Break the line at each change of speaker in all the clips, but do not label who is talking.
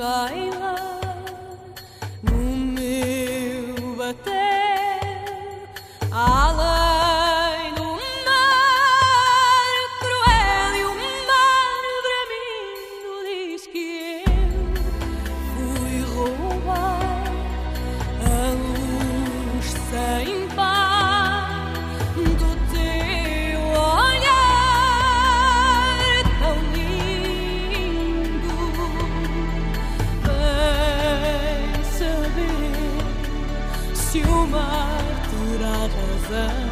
Bye. sun.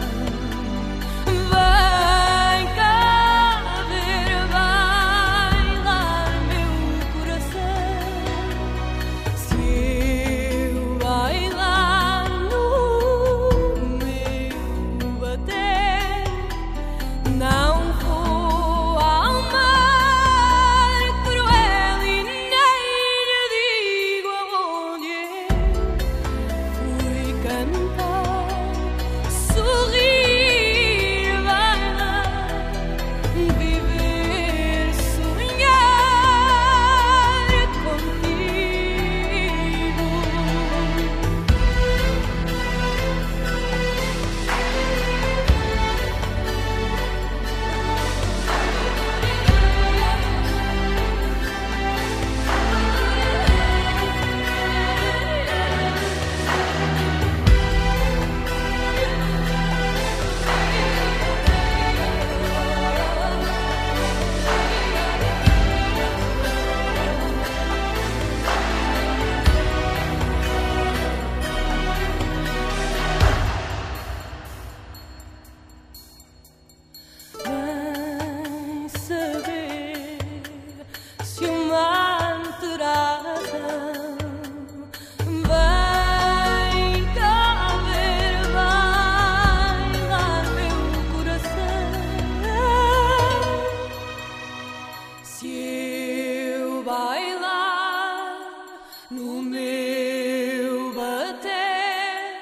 meu bater,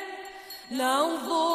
não vou.